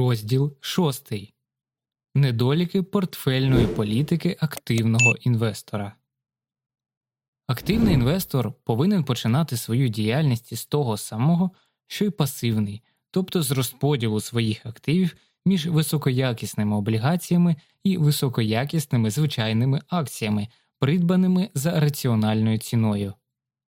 Розділ 6. Недоліки портфельної політики активного інвестора. Активний інвестор повинен починати свою діяльність із того самого, що й пасивний, тобто з розподілу своїх активів між високоякісними облігаціями і високоякісними звичайними акціями, придбаними за раціональною ціною.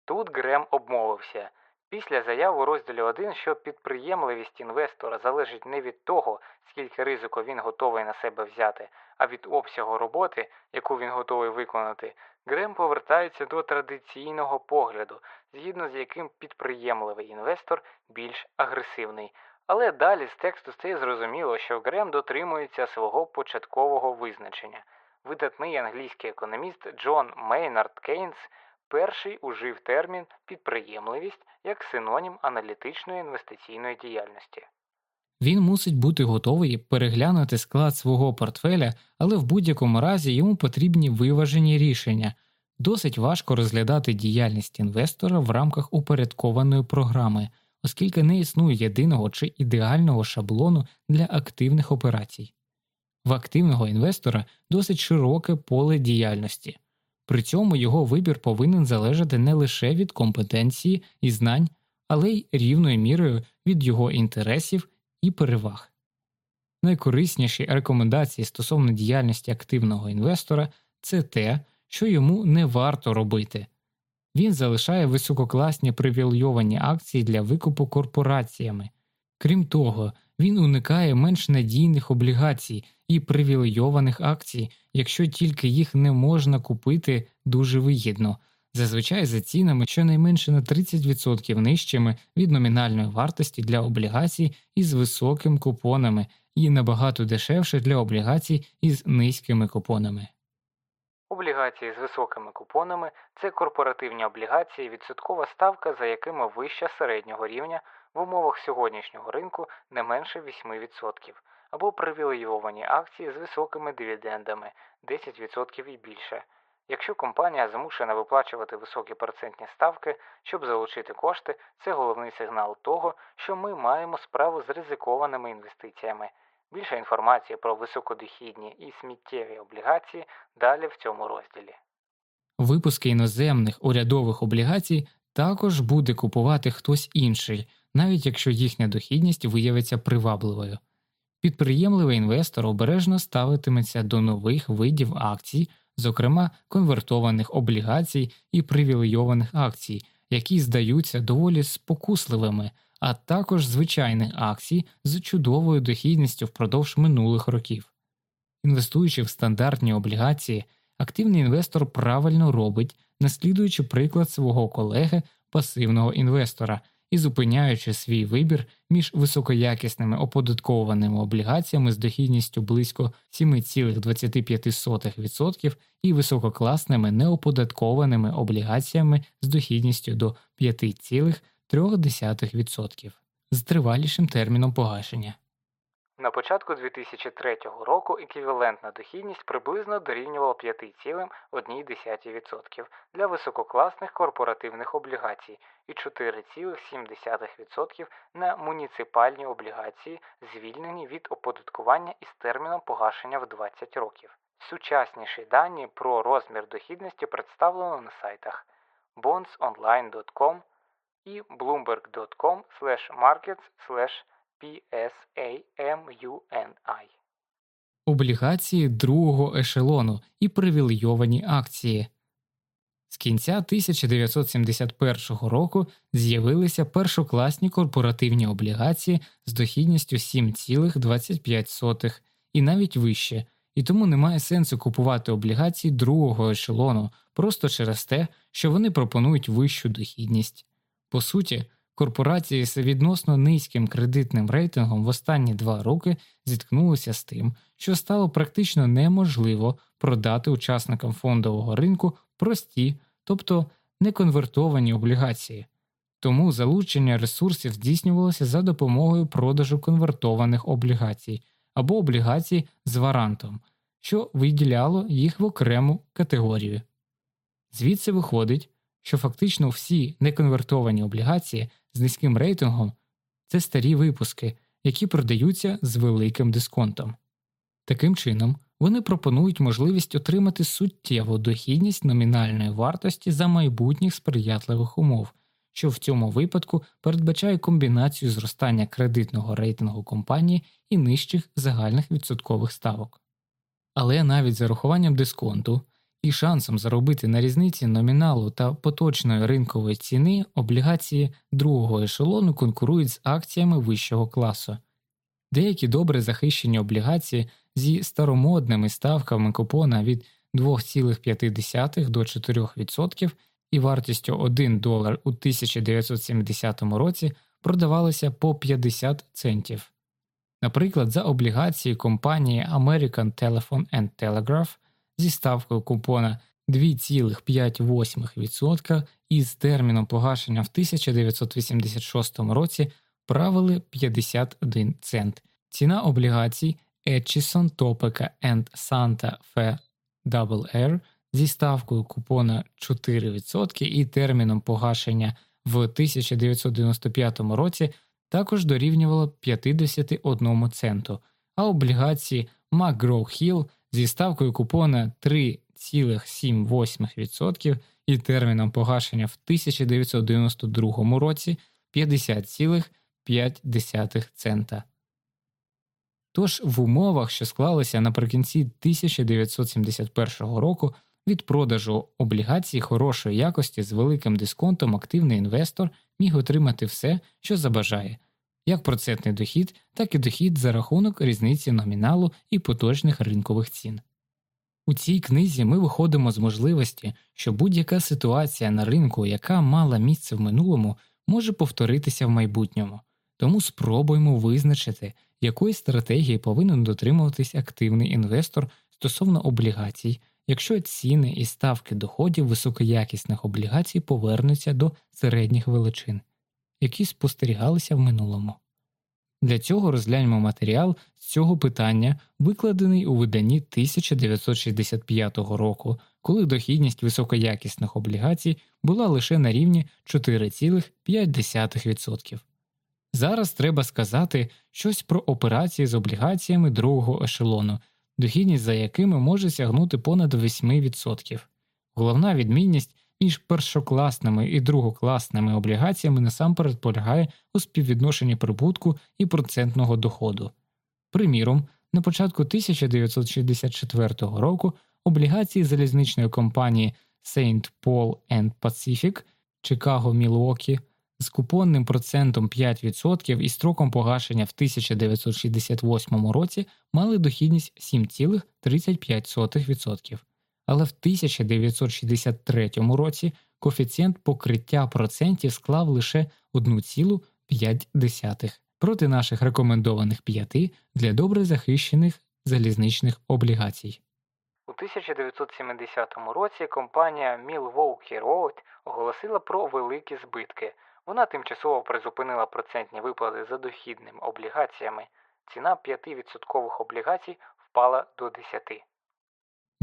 Тут Грем обмовився. Після заяв у розділі 1, що підприємливість інвестора залежить не від того, скільки ризику він готовий на себе взяти, а від обсягу роботи, яку він готовий виконати, Грем повертається до традиційного погляду, згідно з яким підприємливий інвестор більш агресивний. Але далі з тексту стає зрозуміло, що Грем дотримується свого початкового визначення. Видатний англійський економіст Джон Мейнард Кейнс перший ужив термін підприємливість як синонім аналітичної інвестиційної діяльності. Він мусить бути готовий переглянути склад свого портфеля, але в будь-якому разі йому потрібні виважені рішення. Досить важко розглядати діяльність інвестора в рамках упорядкованої програми, оскільки не існує єдиного чи ідеального шаблону для активних операцій. В активного інвестора досить широке поле діяльності. При цьому його вибір повинен залежати не лише від компетенції і знань, але й рівною мірою від його інтересів і переваг. Найкорисніші рекомендації стосовно діяльності активного інвестора це те, що йому не варто робити. Він залишає висококласні привілейовані акції для викупу корпораціями. Крім того, він уникає менш надійних облігацій і привілейованих акцій, якщо тільки їх не можна купити дуже вигідно, зазвичай за цінами щонайменше на 30% нижчими від номінальної вартості для облігацій із високими купонами і набагато дешевше для облігацій із низькими купонами. Облігації з високими купонами це корпоративні облігації, відсоткова ставка, за якими вища середнього рівня в умовах сьогоднішнього ринку не менше 8%, або привілейовані акції з високими дивідендами 10% і більше. Якщо компанія змушена виплачувати високі процентні ставки, щоб залучити кошти, це головний сигнал того, що ми маємо справу з ризикованими інвестиціями. Більше інформації про високодохідні і сміттєві облігації далі в цьому розділі. Випуски іноземних урядових облігацій також буде купувати хтось інший, навіть якщо їхня дохідність виявиться привабливою. Підприємливий інвестор обережно ставитиметься до нових видів акцій, зокрема конвертованих облігацій і привілейованих акцій, які здаються доволі спокусливими, а також звичайних акцій з чудовою дохідністю впродовж минулих років. Інвестуючи в стандартні облігації, активний інвестор правильно робить, наслідуючи приклад свого колеги пасивного інвестора і зупиняючи свій вибір між високоякісними оподаткованими облігаціями з дохідністю близько 7,25% і висококласними неоподаткованими облігаціями з дохідністю до 5,3% з тривалішим терміном погашення. На початку 2003 року еквівалентна дохідність приблизно дорівнювала 5,1% для висококласних корпоративних облігацій і 4,7% на муніципальні облігації, звільнені від оподаткування із терміном погашення в 20 років. Сучасніші дані про розмір дохідності представлено на сайтах bondsonline.com і bloomberg.com/markets/. PSAMUNI. Облігації другого ешелону і привілейовані акції. З кінця 1971 року з'явилися першокласні корпоративні облігації з дохідністю 7,25 і навіть вище, і тому немає сенсу купувати облігації другого ешелону просто через те, що вони пропонують вищу дохідність. По суті, Корпорації з відносно низьким кредитним рейтингом в останні два роки зіткнулися з тим, що стало практично неможливо продати учасникам фондового ринку прості, тобто неконвертовані облігації, тому залучення ресурсів здійснювалося за допомогою продажу конвертованих облігацій або облігацій з варантом, що виділяло їх в окрему категорію. Звідси виходить, що фактично всі неконвертовані облігації з низьким рейтингом це старі випуски, які продаються з великим дисконтом. Таким чином, вони пропонують можливість отримати суттєву дохідність номінальної вартості за майбутніх сприятливих умов, що в цьому випадку передбачає комбінацію зростання кредитного рейтингу компанії і нижчих загальних відсоткових ставок. Але навіть з урахуванням дисконту і шансом заробити на різниці номіналу та поточної ринкової ціни облігації другого ешелону конкурують з акціями вищого класу. Деякі добре захищені облігації зі старомодними ставками купона від 2,5 до 4% і вартістю 1 долар у 1970 році продавалися по 50 центів. Наприклад, за облігації компанії American Telephone and Telegraph зі ставкою купона 2,5% із терміном погашення в 1986 році правили 51 цент. Ціна облігацій Etchison, Topeka and Santa Fe Double зі ставкою купона 4% і терміном погашення в 1995 році також дорівнювало 51 центу, а облігації McGraw-Hill зі ставкою купона 3,78% і терміном погашення в 1992 році 50,5 цента. Тож в умовах, що склалися наприкінці 1971 року, від продажу облігацій хорошої якості з великим дисконтом активний інвестор міг отримати все, що забажає, як процентний дохід, так і дохід за рахунок різниці номіналу і поточних ринкових цін. У цій книзі ми виходимо з можливості, що будь-яка ситуація на ринку, яка мала місце в минулому, може повторитися в майбутньому, тому спробуємо визначити, якої стратегії повинен дотримуватись активний інвестор стосовно облігацій, якщо ціни і ставки доходів високоякісних облігацій повернуться до середніх величин, які спостерігалися в минулому. Для цього розгляньмо матеріал з цього питання, викладений у виданні 1965 року, коли дохідність високоякісних облігацій була лише на рівні 4,5%. Зараз треба сказати щось про операції з облігаціями другого ешелону, дохідність за якими може сягнути понад 8%. Головна відмінність між першокласними і другокласними облігаціями насамперед полягає у співвідношенні прибутку і процентного доходу. Приміром, на початку 1964 року облігації залізничної компанії St. Paul and Pacific Chicago Milwaukee з купонним процентом 5% і строком погашення в 1968 році мали дохідність 7,35%, але в 1963 році коефіцієнт покриття процентів склав лише 1,5 проти наших рекомендованих 5 для добре захищених залізничних облігацій. У 1970 році компанія Milwaukee Road оголосила про великі збитки. Вона тимчасово призупинила процентні виплати за дохідними облігаціями. Ціна 5% облігацій впала до 10%.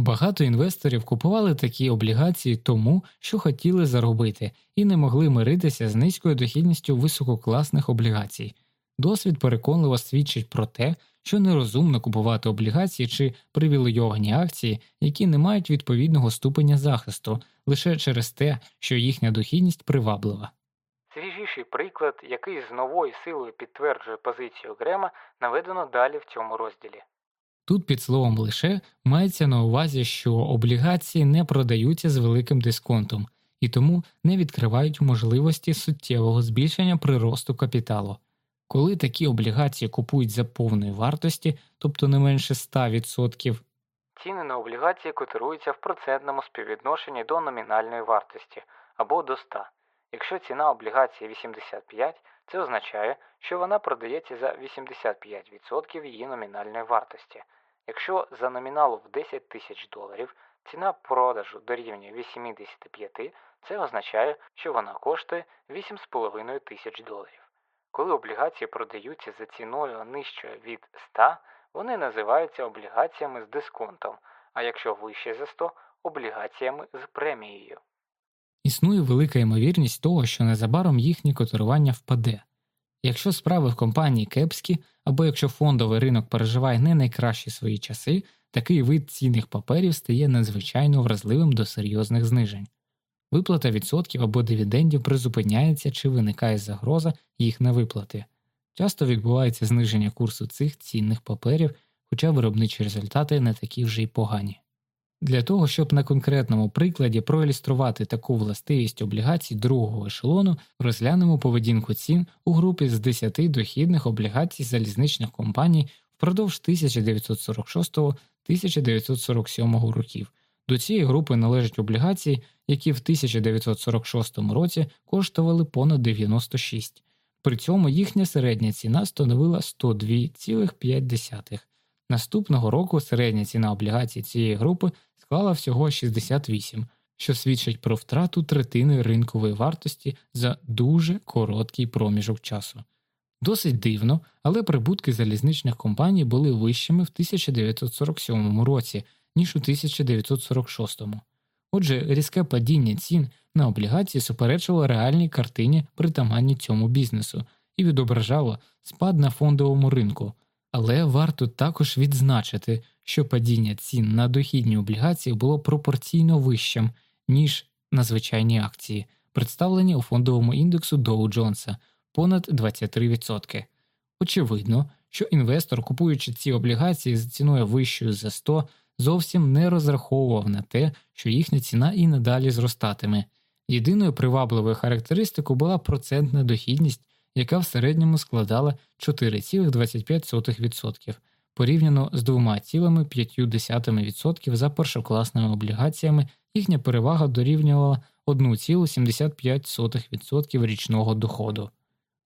Багато інвесторів купували такі облігації тому, що хотіли заробити, і не могли миритися з низькою дохідністю висококласних облігацій. Досвід переконливо свідчить про те, що нерозумно купувати облігації чи привілейовані акції, які не мають відповідного ступеня захисту, лише через те, що їхня дохідність приваблива. Свіжіший приклад, який з новою силою підтверджує позицію Грема, наведено далі в цьому розділі. Тут під словом лише мається на увазі, що облігації не продаються з великим дисконтом і тому не відкривають можливості суттєвого збільшення приросту капіталу. Коли такі облігації купують за повної вартості, тобто не менше 100%, ціни на облігації котируються в процентному співвідношенні до номінальної вартості або до 100. Якщо ціна облігації 85, це означає, що вона продається за 85% її номінальної вартості. Якщо за номіналу в 10 тисяч доларів ціна продажу дорівнює 85, це означає, що вона коштує 8,5 тисяч доларів. Коли облігації продаються за ціною нижчою від 100, вони називаються облігаціями з дисконтом, а якщо вище за 100 облігаціями з премією. Існує велика ймовірність того, що незабаром їхнє котирування впаде. Якщо справи в компанії кепські, або якщо фондовий ринок переживає не найкращі свої часи, такий вид цінних паперів стає надзвичайно вразливим до серйозних знижень. Виплата відсотків або дивідендів призупиняється чи виникає загроза їх невиплати. Часто відбувається зниження курсу цих цінних паперів, хоча виробничі результати не такі вже й погані. Для того, щоб на конкретному прикладі проілюструвати таку властивість облігацій другого ешелону, розглянемо поведінку цін у групі з 10 дохідних облігацій залізничних компаній впродовж 1946-1947 років. До цієї групи належать облігації, які в 1946 році коштували понад 96, при цьому їхня середня ціна становила 102,5. Наступного року середня ціна облігацій цієї групи склала всього 68, що свідчить про втрату третини ринкової вартості за дуже короткий проміжок часу. Досить дивно, але прибутки залізничних компаній були вищими в 1947 році, ніж у 1946. Отже, різке падіння цін на облігації суперечило реальній картині притаманні цьому бізнесу і відображало спад на фондовому ринку, але варто також відзначити, що падіння цін на дохідні облігації було пропорційно вищим, ніж на звичайні акції, представлені у фондовому індексу Доу Джонса понад 23%. Очевидно, що інвестор, купуючи ці облігації з ціною вищою за 100, зовсім не розраховував на те, що їхня ціна і надалі зростатиме. Єдиною привабливою характеристикою була процентна дохідність, яка в середньому складала 4,25% порівняно з 2,5% за першокласними облігаціями, їхня перевага дорівнювала 1,75% річного доходу.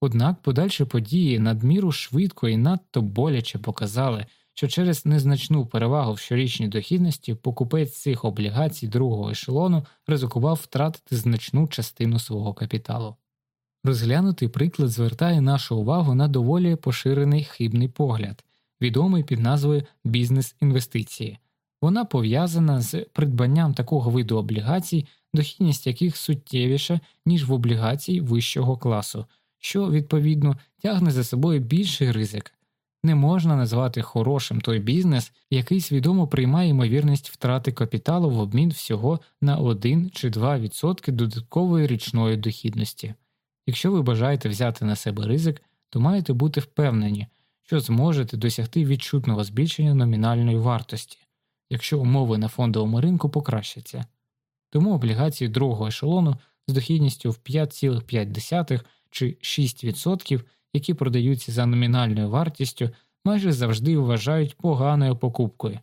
Однак подальші події надміру швидко і надто боляче показали, що через незначну перевагу в щорічній дохідності покупець цих облігацій другого ешелону ризикував втратити значну частину свого капіталу. Розглянутий приклад звертає нашу увагу на доволі поширений хибний погляд, відомий під назвою бізнес-інвестиції. Вона пов'язана з придбанням такого виду облігацій, дохідність яких суттєвіша, ніж в облігацій вищого класу, що, відповідно, тягне за собою більший ризик. Не можна назвати хорошим той бізнес, який свідомо приймає ймовірність втрати капіталу в обмін всього на 1 чи 2% додаткової річної дохідності. Якщо ви бажаєте взяти на себе ризик, то маєте бути впевнені, що зможете досягти відчутного збільшення номінальної вартості, якщо умови на фондовому ринку покращаться. Тому облігації другого ешелону з дохідністю в 5,5 чи 6%, які продаються за номінальною вартістю, майже завжди вважають поганою покупкою.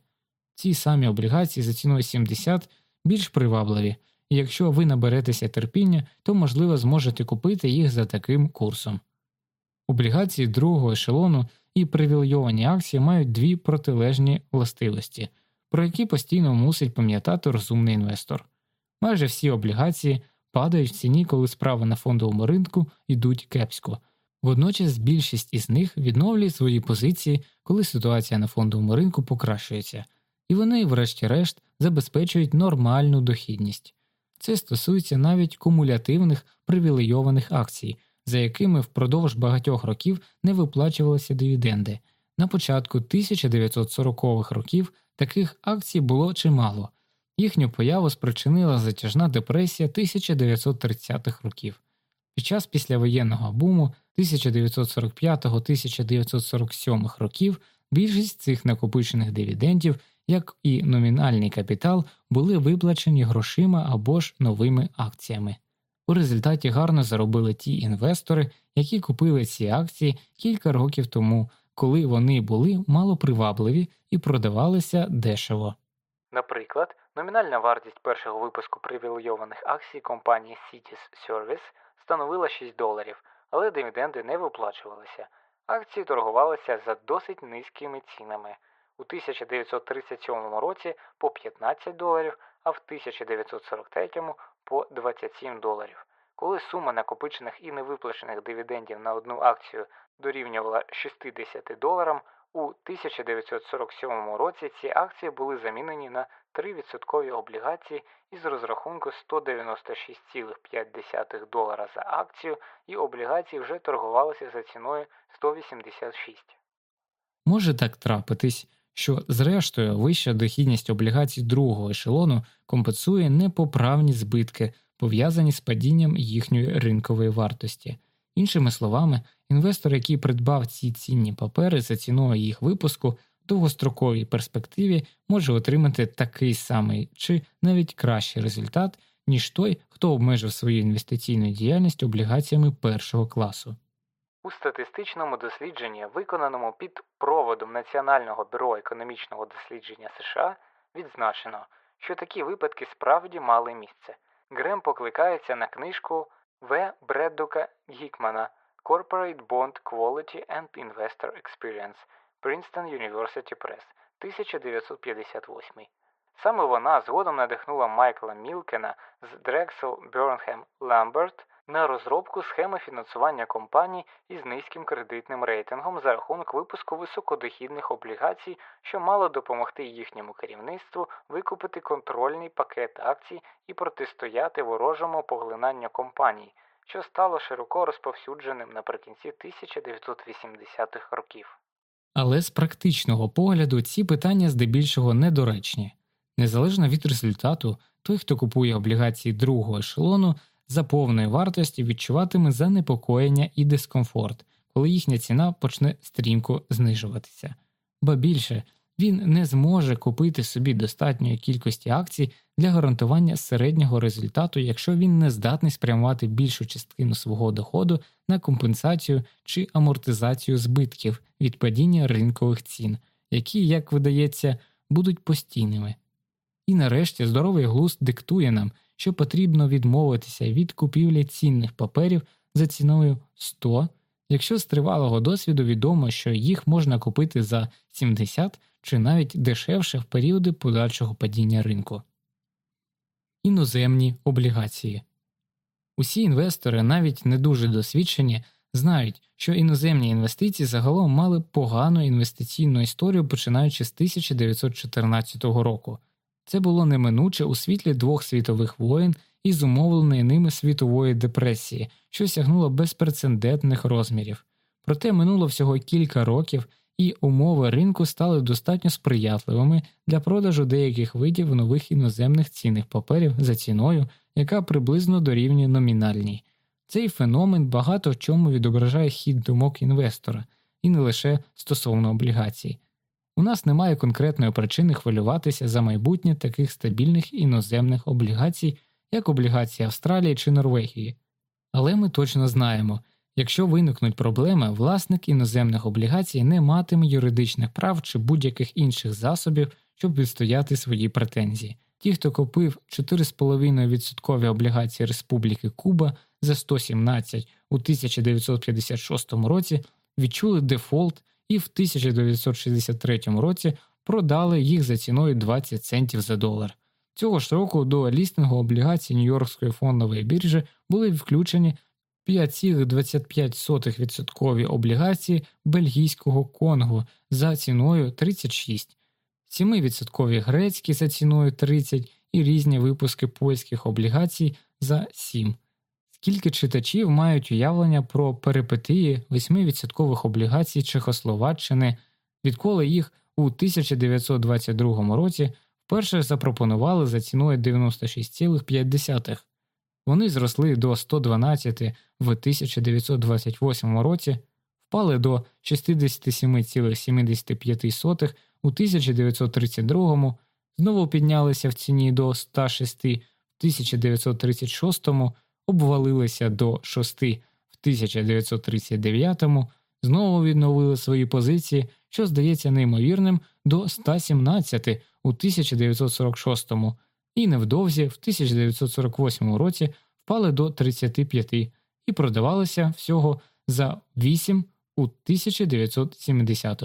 Ці самі облігації за ціною 70 більш привабливі, якщо ви наберетеся терпіння, то можливо зможете купити їх за таким курсом. Облігації другого ешелону і привілейовані акції мають дві протилежні властивості, про які постійно мусить пам'ятати розумний інвестор. Майже всі облігації падають в ціні, коли справи на фондовому ринку йдуть кепсько. Водночас більшість із них відновлює свої позиції, коли ситуація на фондовому ринку покращується, і вони, врешті-решт, забезпечують нормальну дохідність. Це стосується навіть кумулятивних привілейованих акцій, за якими впродовж багатьох років не виплачувалися дивіденди. На початку 1940-х років таких акцій було чимало, їхню появу спричинила затяжна депресія 1930-х років. Під час післявоєнного буму 1945-1947 років більшість цих накопичених дивідендів, як і номінальний капітал, були виплачені грошима або ж новими акціями. У результаті гарно заробили ті інвестори, які купили ці акції кілька років тому, коли вони були малопривабливі і продавалися дешево. Наприклад, номінальна вартість першого випуску привілейованих акцій компанії Cities Service становила 6 доларів, але дивіденди не виплачувалися. Акції торгувалися за досить низькими цінами у 1937 році по 15 доларів, а в 1943 по 27 доларів. Коли сума накопичених і невиплачених дивідендів на одну акцію дорівнювала 60 доларам, У 1947 році ці акції були замінені на 3% облігації із розрахунку 196,5 долара за акцію, і облігації вже торгувалися за ціною 186. Може так трапитись, що, зрештою, вища дохідність облігацій другого ешелону компенсує непоправні збитки, пов'язані з падінням їхньої ринкової вартості. Іншими словами, інвестор, який придбав ці цінні папери за ціною їх випуску, в довгостроковій перспективі може отримати такий самий чи навіть кращий результат, ніж той, хто обмежив свою інвестиційну діяльність облігаціями першого класу. У статистичному дослідженні, виконаному під проводом Національного бюро економічного дослідження США, відзначено, що такі випадки справді мали місце. Грем покликається на книжку В. Бреддука Гікмана Corporate Bond Quality and Investor Experience Princeton University Press 1958. Саме вона згодом надихнула Майкла Мілкена з Drexel Burnham Lambert на розробку схеми фінансування компаній із низьким кредитним рейтингом за рахунок випуску високодохідних облігацій, що мало допомогти їхньому керівництву викупити контрольний пакет акцій і протистояти ворожому поглинанню компаній, що стало широко розповсюдженим наприкінці 1980-х років. Але з практичного погляду ці питання здебільшого недоречні. Незалежно від результату, той, хто купує облігації другого ешелону, за повної вартості відчуватиме занепокоєння і дискомфорт, коли їхня ціна почне стрімко знижуватися. Ба більше він не зможе купити собі достатньої кількості акцій для гарантування середнього результату, якщо він не здатний спрямувати більшу частину свого доходу на компенсацію чи амортизацію збитків від падіння ринкових цін, які, як видається, будуть постійними. І нарешті здоровий глузд диктує нам, що потрібно відмовитися від купівлі цінних паперів за ціною 100, якщо з тривалого досвіду відомо, що їх можна купити за 70 чи навіть дешевше в періоди подальшого падіння ринку. Іноземні облігації усі інвестори, навіть не дуже досвідчені, знають, що іноземні інвестиції загалом мали погану інвестиційну історію починаючи з 1914 року. Це було неминуче у світлі двох світових воєн і зумовленої ними світової депресії, що сягнула безпрецедентних розмірів. Проте минуло всього кілька років, і умови ринку стали достатньо сприятливими для продажу деяких видів нових іноземних цінних паперів за ціною, яка приблизно дорівнює номінальній. Цей феномен багато в чому відображає хід думок інвестора, і не лише стосовно облігацій. У нас немає конкретної причини хвилюватися за майбутнє таких стабільних іноземних облігацій, як облігації Австралії чи Норвегії. Але ми точно знаємо, якщо виникнуть проблеми, власник іноземних облігацій не матиме юридичних прав чи будь-яких інших засобів, щоб відстояти свої претензії. Ті, хто купив 4,5% облігації Республіки Куба за 117 у 1956 році, відчули дефолт і в 1963 році продали їх за ціною 20 центів за долар. Цього ж року до лістингу облігацій Нью-Йоркської фондової біржі були включені 5,25% облігації бельгійського Конго за ціною 36, 7% грецькі за ціною 30 і різні випуски польських облігацій за 7. Скільки читачів мають уявлення про перипетії 8% облігацій Чехословаччини, відколи їх у 1922 році вперше запропонували за ціною 96,5. Вони зросли до 112 в 1928 році, впали до 67,75 у 1932, знову піднялися в ціні до 106 в 1936 обвалилися до 6 в 1939, знову відновили свої позиції, що здається неймовірним, до 117 у 1946 і невдовзі в 1948 році впали до 35 і продавалися всього за 8 у 1970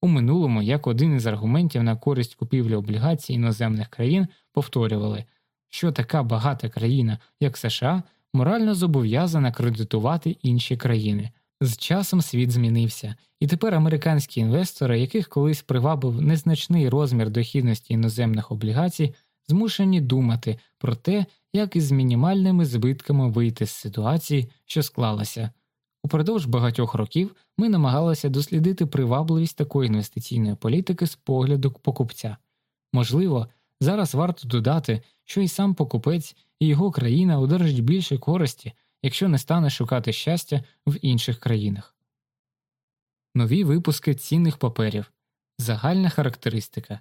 У минулому, як один із аргументів на користь купівлі облігацій іноземних країн, повторювали, що така багата країна, як США, морально зобов'язана кредитувати інші країни, З часом світ змінився, і тепер американські інвестори, яких колись привабив незначний розмір дохідності іноземних облігацій, змушені думати про те, як із мінімальними збитками вийти з ситуації, що склалася. Упродовж багатьох років ми намагалися дослідити привабливість такої інвестиційної політики з погляду покупця. Можливо, зараз варто додати, що і сам покупець і його країна одержать більше користі, якщо не стане шукати щастя в інших країнах. Нові випуски цінних паперів. Загальна характеристика.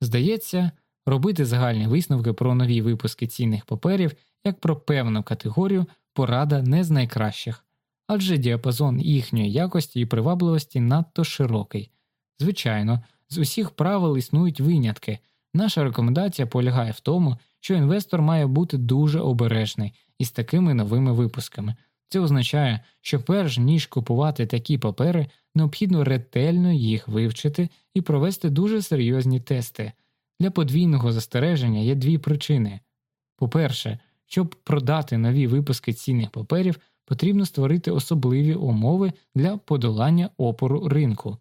Здається, робити загальні висновки про нові випуски цінних паперів як про певну категорію порада не з найкращих, адже діапазон їхньої якості і привабливості надто широкий. Звичайно, з усіх правил існують винятки. Наша рекомендація полягає в тому, що інвестор має бути дуже обережний із такими новими випусками. Це означає, що перш ніж купувати такі папери, необхідно ретельно їх вивчити і провести дуже серйозні тести. Для подвійного застереження є дві причини. По-перше, щоб продати нові випуски цінних паперів, потрібно створити особливі умови для подолання опору ринку.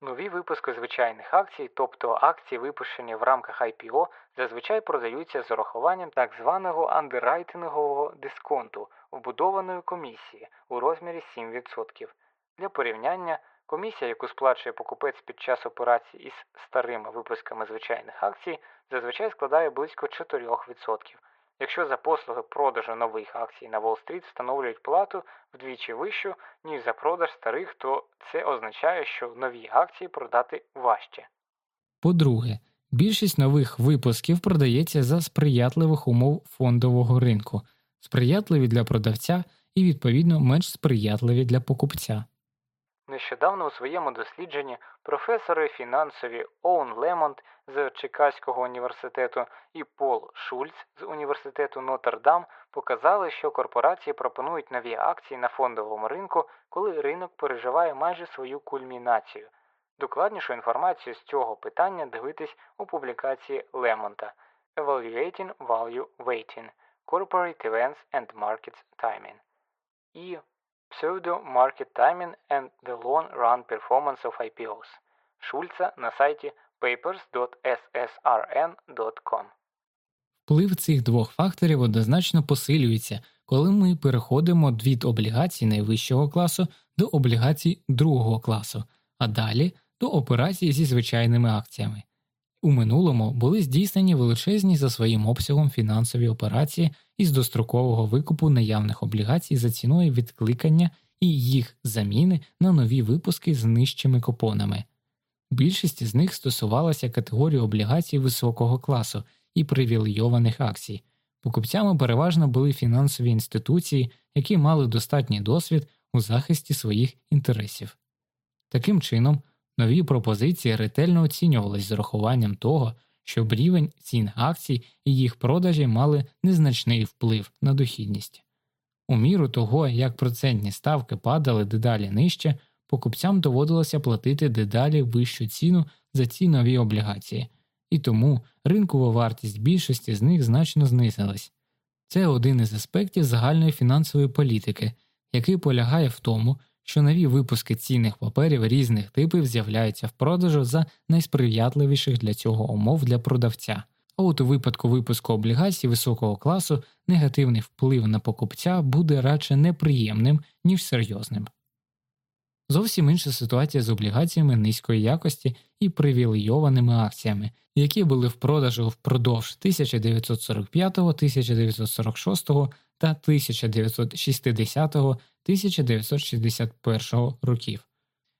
Нові випуски звичайних акцій, тобто акції, випущені в рамках IPO, зазвичай продаються з урахуванням так званого андеррайтингового дисконту, вбудованої комісії у розмірі 7%. Для порівняння, комісія, яку сплачує покупець під час операцій із старими випусками звичайних акцій, зазвичай складає близько 4%. Якщо за послуги продажу нових акцій на Уолл-стріт встановлюють плату вдвічі вищу, ніж за продаж старих, то це означає, що нові акції продати важче. По-друге, більшість нових випусків продається за сприятливих умов фондового ринку, сприятливі для продавця і, відповідно, менш сприятливі для покупця. Нещодавно у своєму дослідженні професори фінансові Оун Лемонт з Чикаського університету і Пол Шульц з університету Нотр-Дам показали, що корпорації пропонують нові акції на фондовому ринку, коли ринок переживає майже свою кульмінацію. Докладнішу інформацію з цього питання дивитись у публікації Лемонта Evaluating Value Weighting Corporate Events and Markets Timing і Pseudo Market Timing and the Long Run Performance of IPOs Шульца на сайті papers.ssrn.com. Вплив цих двох факторів однозначно посилюється, коли ми переходимо від облігацій найвищого класу до облігацій другого класу, а далі до операцій зі звичайними акціями. У минулому були здійснені величезні за своїм обсягом фінансові операції із дострокового викупу наявних облігацій за ціною відкликання і їх заміни на нові випуски з нижчими купонами. Більшість з них стосувалася категорії облігацій високого класу і привілейованих акцій. Покупцями переважно були фінансові інституції, які мали достатній досвід у захисті своїх інтересів. Таким чином, нові пропозиції ретельно оцінювались з урахуванням того, щоб рівень цін акцій і їх продажі мали незначний вплив на дохідність. У міру того, як процентні ставки падали дедалі нижче, покупцям доводилося платити дедалі вищу ціну за ці нові облігації, і тому ринкова вартість більшості з них значно знизилась. Це один із аспектів загальної фінансової політики, який полягає в тому, що нові випуски цінних паперів різних типів з'являються в продажу за найсприятливіших для цього умов для продавця. А от у випадку випуску облігацій високого класу негативний вплив на покупця буде радше неприємним, ніж серйозним. Зовсім інша ситуація з облігаціями низької якості і привілейованими акціями, які були в продажу впродовж 1945, 1946 та 1960 1961 років.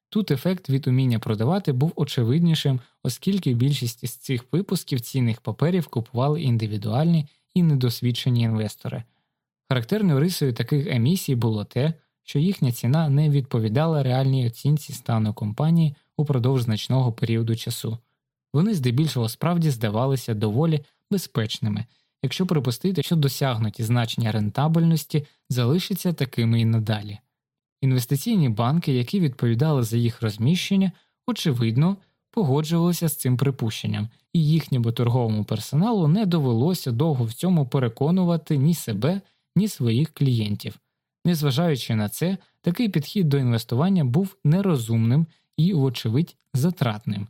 Тут ефект від уміння продавати був очевиднішим, оскільки більшість із цих випусків цінних паперів купували індивідуальні і недосвідчені інвестори. Характерною рисою таких емісій було те, що їхня ціна не відповідала реальній оцінці стану компанії упродовж значного періоду часу. Вони здебільшого справді здавалися доволі безпечними, якщо припустити, що досягнуті значення рентабельності залишаться такими і надалі. Інвестиційні банки, які відповідали за їх розміщення, очевидно, погоджувалися з цим припущенням, і їхньому торговому персоналу не довелося довго в цьому переконувати ні себе, ні своїх клієнтів. Незважаючи на це, такий підхід до інвестування був нерозумним і, вочевидь, затратним.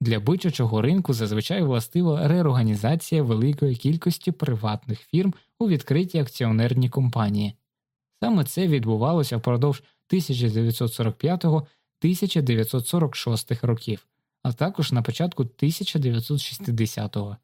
Для бичачого ринку зазвичай властива реорганізація великої кількості приватних фірм у відкритій акціонерній компанії. Саме це відбувалося впродовж 1945-1946 років, а також на початку 1960-го.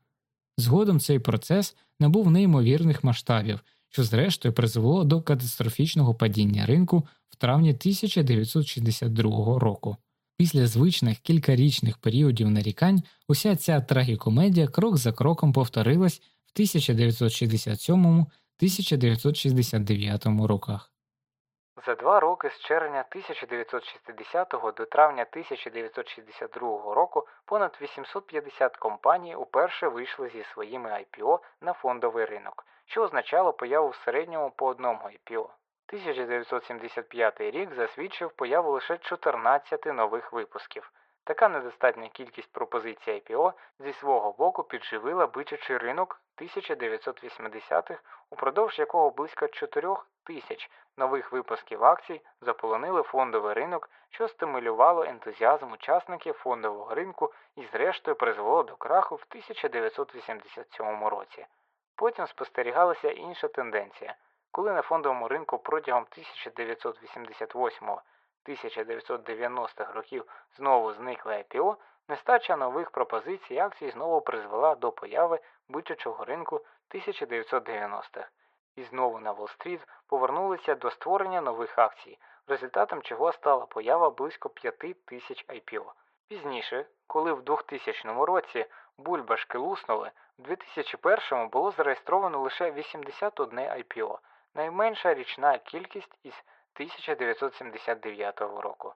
Згодом цей процес набув неймовірних масштабів, що зрештою призвело до катастрофічного падіння ринку в травні 1962 року. Після звичних кількарічних періодів нарікань уся ця трагікомедія крок за кроком повторилась в 1967-1969 роках. За два роки з червня 1960 до травня 1962 року понад 850 компаній уперше вийшли зі своїми IPO на фондовий ринок, що означало появу в середньому по одному IPO. 1975 рік засвідчив появу лише 14 нових випусків. Така недостатня кількість пропозицій IPO зі свого боку підживила бичачий ринок 1980-х, упродовж якого близько 4 тисяч нових випусків акцій заполонили фондовий ринок, що стимулювало ентузіазм учасників фондового ринку і, зрештою, призвело до краху в 1987 році. Потім спостерігалася інша тенденція. Коли на фондовому ринку протягом 1988-1990-х років знову зникли IPO, нестача нових пропозицій акцій знову призвела до появи бичачого ринку 1990-х. І знову на Уолл-стріт повернулися до створення нових акцій, результатом чого стала поява близько 5 тисяч IPO. Пізніше, коли в 2000 році бульбашки луснули, в 2001 було зареєстровано лише 81 IPO, найменша річна кількість із 1979 року.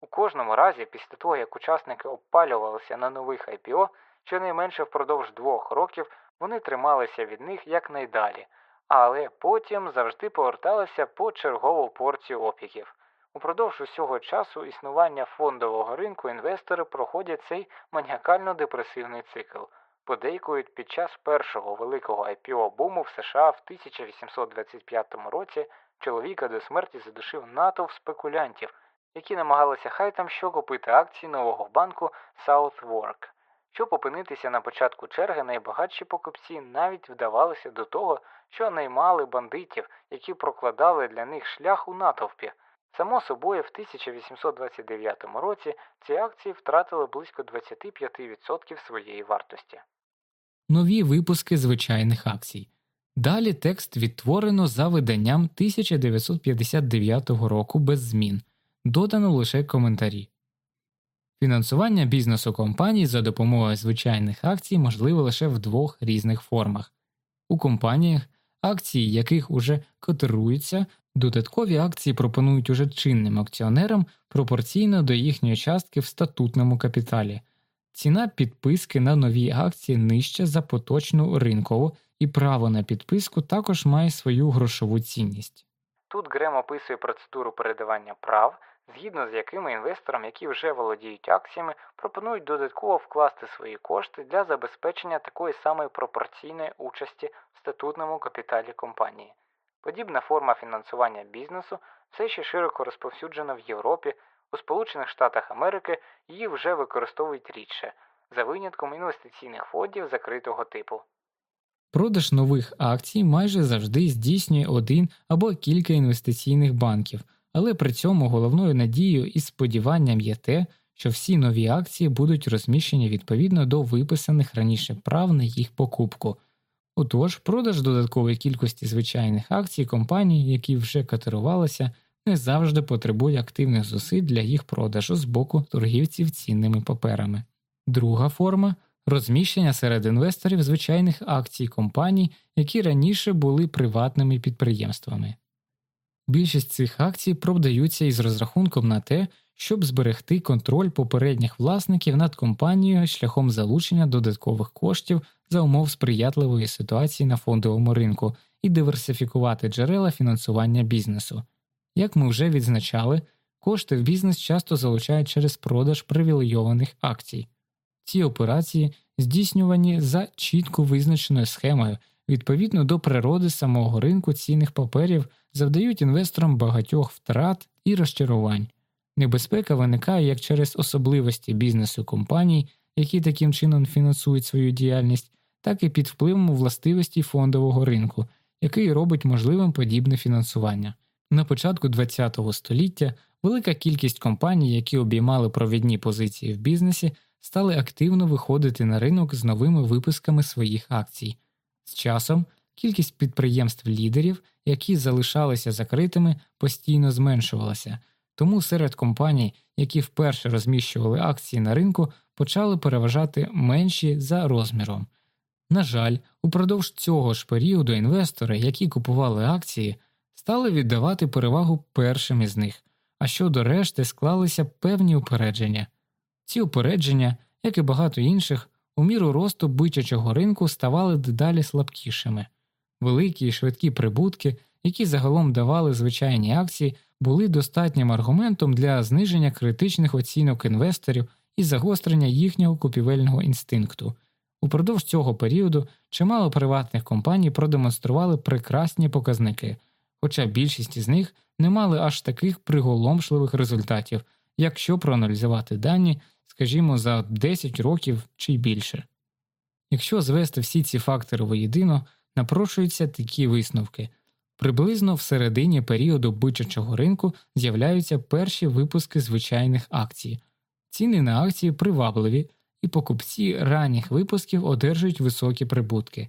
У кожному разі, після того, як учасники опалювалися на нових IPO, щонайменше впродовж двох років вони трималися від них якнайдалі, але потім завжди поверталися по чергову порцію опіків. Упродовж усього часу існування фондового ринку інвестори проходять цей маніакально-депресивний цикл подейкують під час першого великого IPO буму в США в 1825 році чоловіка до смерті задушив натовп спекулянтів, які намагалися хай там що купити акції нового банку Southwark. Щоб опинитися на початку черги, найбагатші покупці навіть вдавалися до того, що наймали бандитів, які прокладали для них шлях у натовпі. Само собою, в 1829 році ці акції втратили близько 25% своєї вартості нові випуски звичайних акцій. Далі текст відтворено за виданням 1959 року без змін, додано лише коментарі. Фінансування бізнесу компаній за допомогою звичайних акцій можливе лише в двох різних формах у компаніях, акції яких уже котируються, додаткові акції пропонують уже чинним акціонерам пропорційно до їхньої частки в статутному капіталі. Ціна підписки на нові акції нижча за поточну ринкову, і право на підписку також має свою грошову цінність. Тут Грем описує процедуру передавання прав, згідно з якими інвесторам, які вже володіють акціями, пропонують додатково вкласти свої кошти для забезпечення такої самої пропорційної участі в статутному капіталі компанії. Подібна форма фінансування бізнесу все ще широко розповсюджена в Європі. У Сполучених Штатах Америки її вже використовують рідше, за винятком інвестиційних фондів закритого типу. Продаж нових акцій майже завжди здійснює один або кілька інвестиційних банків, але при цьому головною надією і сподіванням є те, що всі нові акції будуть розміщені відповідно до виписаних раніше прав на їх покупку. Отож, продаж додаткової кількості звичайних акцій компаній, які вже котирувалися, не завжди потребує активних зусиль для їх продажу з боку торгівців цінними паперами. Друга форма розміщення серед інвесторів звичайних акцій компаній, які раніше були приватними підприємствами. Більшість цих акцій продаються із розрахунком на те, щоб зберегти контроль попередніх власників над компанією шляхом залучення додаткових коштів за умов сприятливої ситуації на фондовому ринку і диверсифікувати джерела фінансування бізнесу. Як ми вже відзначали, кошти в бізнес часто залучають через продаж привілейованих акцій. Ці операції здійснювані за чітко визначеною схемою, відповідно до природи самого ринку цінних паперів, завдають інвесторам багатьох втрат і розчарувань. Небезпека виникає як через особливості бізнесу компаній, які таким чином фінансують свою діяльність, так і під впливом властивості фондового ринку, який робить можливим подібне фінансування. На початку ХХ століття велика кількість компаній, які обіймали провідні позиції в бізнесі, стали активно виходити на ринок з новими випусками своїх акцій. З часом кількість підприємств лідерів, які залишалися закритими, постійно зменшувалася, тому серед компаній, які вперше розміщували акції на ринку, почали переважати менші за розміром. На жаль, упродовж цього ж періоду інвестори, які купували акції, стали віддавати перевагу першим із них, а щодо решти склалися певні упередження. Ці упередження, як і багато інших, у міру росту бичачого ринку ставали дедалі слабкішими. Великі і швидкі прибутки, які загалом давали звичайні акції, були достатнім аргументом для зниження критичних оцінок інвесторів і загострення їхнього купівельного інстинкту. Упродовж цього періоду чимало приватних компаній продемонстрували прекрасні показники, хоча більшість із них не мали аж таких приголомшливих результатів, якщо проаналізувати дані, скажімо, за 10 років чи більше. Якщо звести всі ці фактори воєдино, напрошуються такі висновки. Приблизно в середині періоду бичачого ринку з'являються перші випуски звичайних акцій. Ціни на акції привабливі, і покупці ранніх випусків одержують високі прибутки.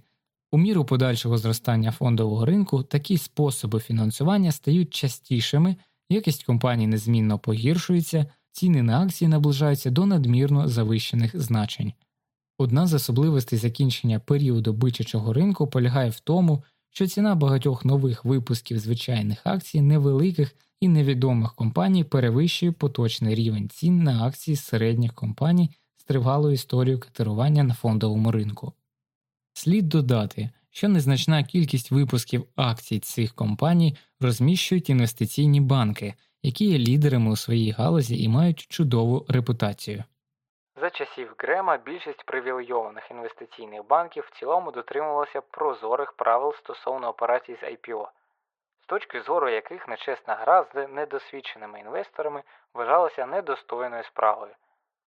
У міру подальшого зростання фондового ринку такі способи фінансування стають частішими, якість компаній незмінно погіршується, ціни на акції наближаються до надмірно завищених значень. Одна з особливостей закінчення періоду бичачого ринку полягає в тому, що ціна багатьох нових випусків звичайних акцій невеликих і невідомих компаній перевищує поточний рівень цін на акції середніх компаній з тривалою історією катерування на фондовому ринку. Слід додати, що незначна кількість випусків акцій цих компаній розміщують інвестиційні банки, які є лідерами у своїй галузі і мають чудову репутацію. За часів Грема більшість привілейованих інвестиційних банків в цілому дотримувалася прозорих правил стосовно операцій з IPO, з точки зору яких нечесна гра з недосвідченими інвесторами вважалася недостойною справою.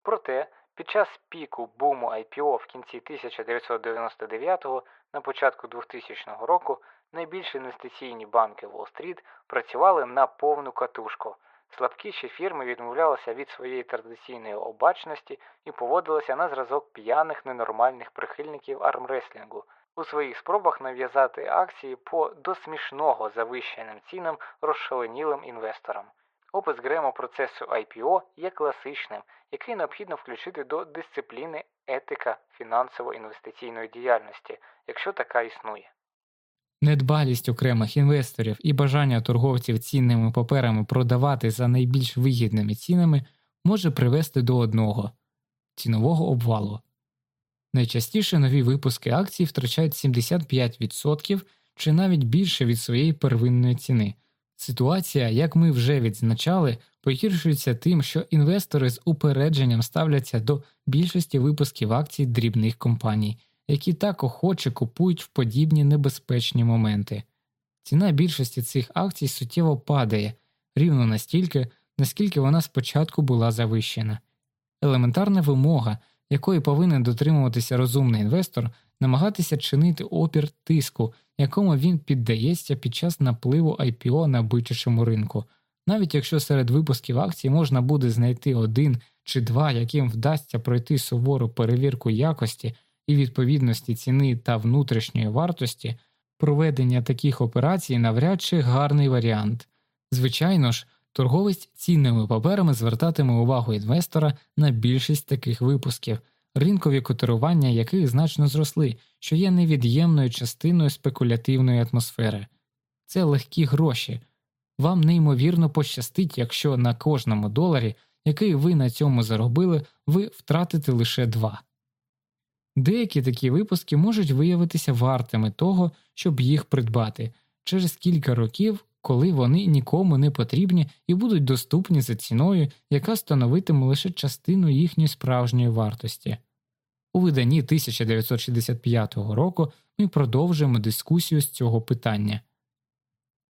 Проте під час піку буму IPO в кінці 1999-го на початку 2000 року найбільші інвестиційні банки Уолл-стріт працювали на повну катушку. Слабкіші фірми відмовлялися від своєї традиційної обачності і поводилися на зразок п'яних ненормальних прихильників армреслінгу у своїх спробах нав'язати акції по до смішного завищеним цінам розшаленілим інвесторам. Опис Гремо процесу IPO є класичним, який необхідно включити до дисципліни етика фінансово-інвестиційної діяльності, якщо така існує. Недбалість окремих інвесторів і бажання торговців цінними паперами продавати за найбільш вигідними цінами може привести до одного цінового обвалу. Найчастіше нові випуски акцій втрачають 75% чи навіть більше від своєї первинної ціни. Ситуація, як ми вже відзначали, погіршується тим, що інвестори з упередженням ставляться до більшості випусків акцій дрібних компаній які так охоче купують в подібні небезпечні моменти. Ціна більшості цих акцій суттєво падає рівно настільки, наскільки вона спочатку була завищена. Елементарна вимога, якої повинен дотримуватися розумний інвестор, намагатися чинити опір тиску, якому він піддається під час напливу IPO на бичачому ринку, навіть якщо серед випусків акцій можна буде знайти один чи два, яким вдасться пройти сувору перевірку якості і відповідності ціни та внутрішньої вартості, проведення таких операцій навряд чи гарний варіант. Звичайно ж, торговець цінними паперами звертатиме увагу інвестора на більшість таких випусків, ринкові котирування яких значно зросли, що є невід'ємною частиною спекулятивної атмосфери. Це легкі гроші. Вам неймовірно пощастить, якщо на кожному доларі, який ви на цьому заробили, ви втратите лише два. Деякі такі випуски можуть виявитися вартими того, щоб їх придбати через кілька років, коли вони нікому не потрібні і будуть доступні за ціною, яка становитиме лише частину їхньої справжньої вартості. У виданні 1965 року ми продовжуємо дискусію з цього питання.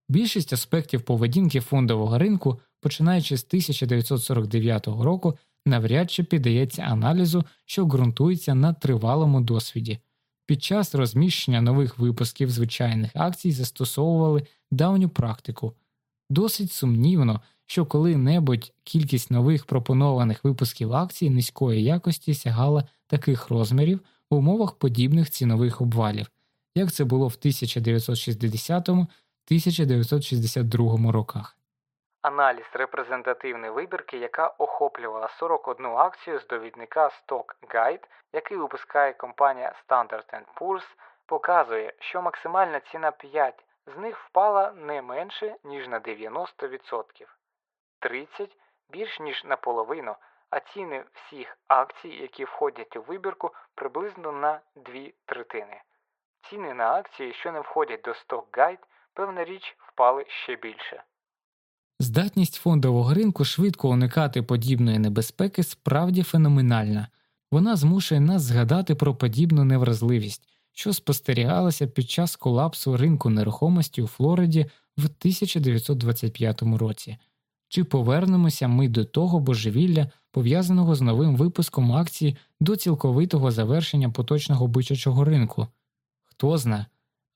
Більшість аспектів поведінки фондового ринку, починаючи з 1949 року, навряд чи піддається аналізу, що ґрунтується на тривалому досвіді. Під час розміщення нових випусків звичайних акцій застосовували давню практику. Досить сумнівно, що коли-небудь кількість нових пропонованих випусків акцій низької якості сягала таких розмірів в умовах подібних цінових обвалів, як це було в 1960-1962 роках. Аналіз репрезентативної вибірки, яка охоплювала 41 акцію з довідника Stock Guide, який випускає компанія Standard Poor's, показує, що максимальна ціна 5 з них впала не менше, ніж на 90%, 30 більш ніж наполовину, а ціни всіх акцій, які входять у вибірку, приблизно на 2 третини. Ціни на акції, що не входять до Stock Guide, певна річ, впали ще більше. Здатність фондового ринку швидко уникати подібної небезпеки справді феноменальна. Вона змушує нас згадати про подібну невразливість, що спостерігалася під час колапсу ринку нерухомості у Флориді в 1925 році. Чи повернемося ми до того божевілля, пов'язаного з новим випуском акцій до цілковитого завершення поточного бичачого ринку? Хто зна.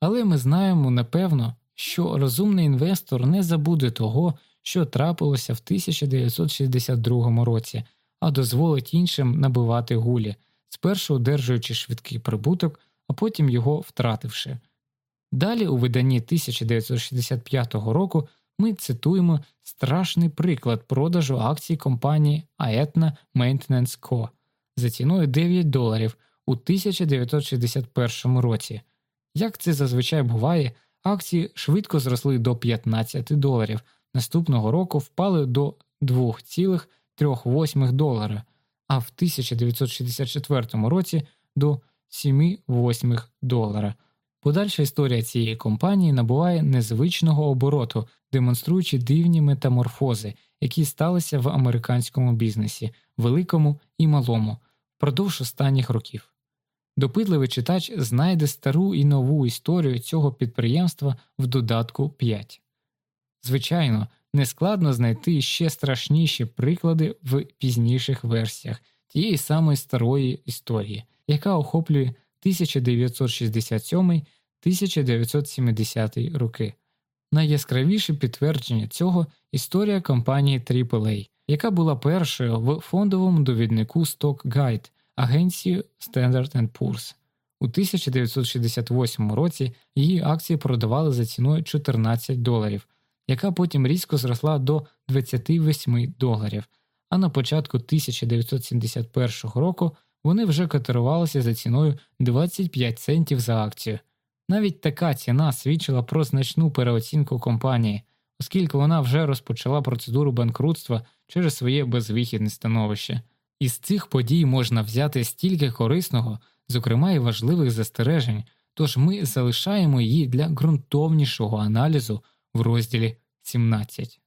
Але ми знаємо напевно, що розумний інвестор не забуде того, що трапилося в 1962 році, а дозволить іншим набивати гулі, спершу одержуючи швидкий прибуток, а потім його втративши. Далі, у виданні 1965 року, ми цитуємо страшний приклад продажу акцій компанії Aetna Maintenance Co. за ціною 9 доларів у 1961 році. Як це зазвичай буває, акції швидко зросли до 15 доларів, наступного року впали до 2,3 долара, а в 1964 році до 7,8 долара. Подальша історія цієї компанії набуває незвичного обороту, демонструючи дивні метаморфози, які сталися в американському бізнесі, великому і малому, впродовж останніх років. Допитливий читач знайде стару і нову історію цього підприємства в додатку 5. Звичайно, нескладно знайти ще страшніші приклади в пізніших версіях тієї самої старої історії, яка охоплює 1967 1970 роки. Найяскравіше підтвердження цього історія компанії AAA, яка була першою в фондовому довіднику Stock Guide агенції Standard Poor's. У 1968 році її акції продавали за ціною 14 доларів, яка потім різко зросла до 28 доларів, а на початку 1971 року вони вже котирувалися за ціною 25 центів за акцію. Навіть така ціна свідчила про значну переоцінку компанії, оскільки вона вже розпочала процедуру банкрутства через своє безвихідне становище. Із цих подій можна взяти стільки корисного, зокрема і важливих застережень, тож ми залишаємо її для ґрунтовнішого аналізу в розділі 17.